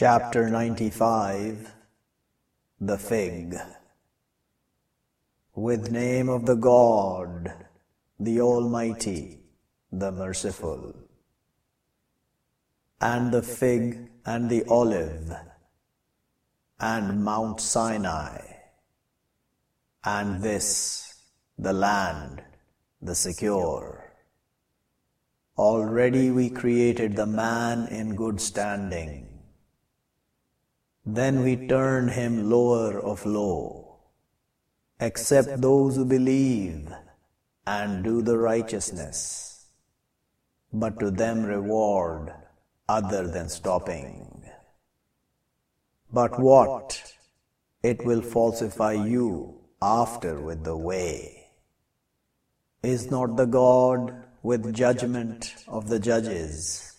Chapter 95 The Fig With name of the God, the Almighty, the Merciful. And the fig and the olive, and Mount Sinai, and this, the land, the secure. Already we created the man in good standing then we turn him lower of low. Except those who believe and do the righteousness, but to them reward other than stopping. But what? It will falsify you after with the way. Is not the God with judgment of the judges?